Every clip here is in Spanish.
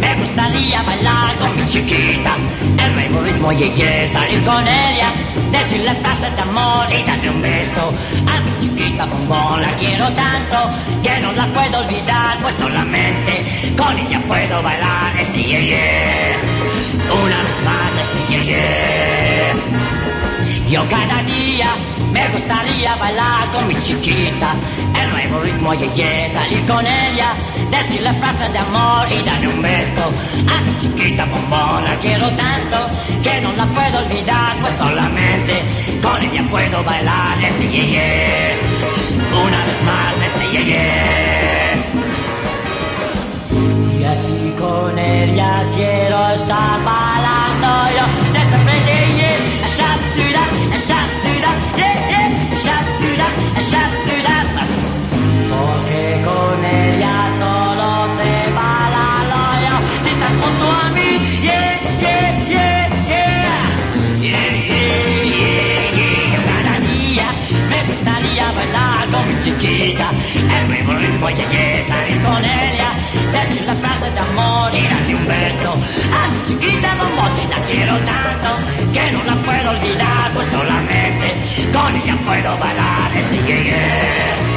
me gustaría bailar con mi chiquita. El nuevo ritmo y salir con ella. Decirle frases de amor y darle un beso. A mi chiquita bombón la quiero tanto que no la puedo olvidar pues solamente con ella puedo bailar. Este yeah, yeah. una vez más este yeah, yeah. yo cada día me gustaría bailar con mi chiquita. El nuevo ritmo ye, ye salir con ella, decirle frases de amor y darle un beso. A mi chiquita bombón la quiero tanto que no la puedo olvidar, pues solamente con ella puedo bailar este ye, Una vez más este ye, Y así con ella quiero estar bailar con mi chiquita. El nuevo ritmo, yeah, yeah, salir con ella. Decir la frase de amor y darle un beso. A mi chiquita bombón, la quiero tanto que no la puedo olvidar. Pues solamente con ella puedo bailar yeah,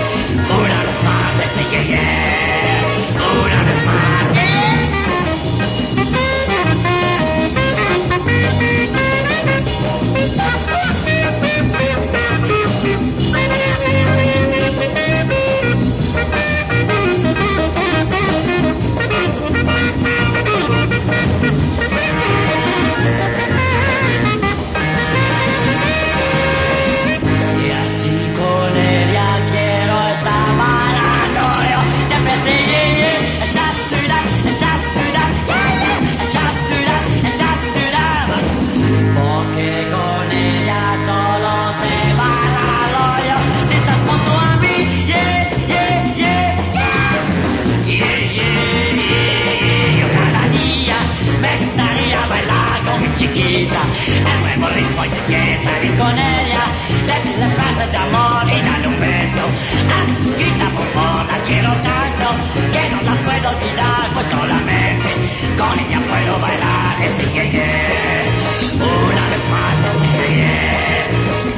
chiquita El nuevo ritmo y yeah, salir con ella. Decirle frases de amor y darle un beso. A mi chiquita bombón la quiero tanto Que no la puedo olvidar Pues solamente con ella puedo bailar. Este yeah, yeah Una vez más este yeah, yeah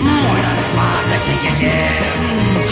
Una vez más este yeah, yeah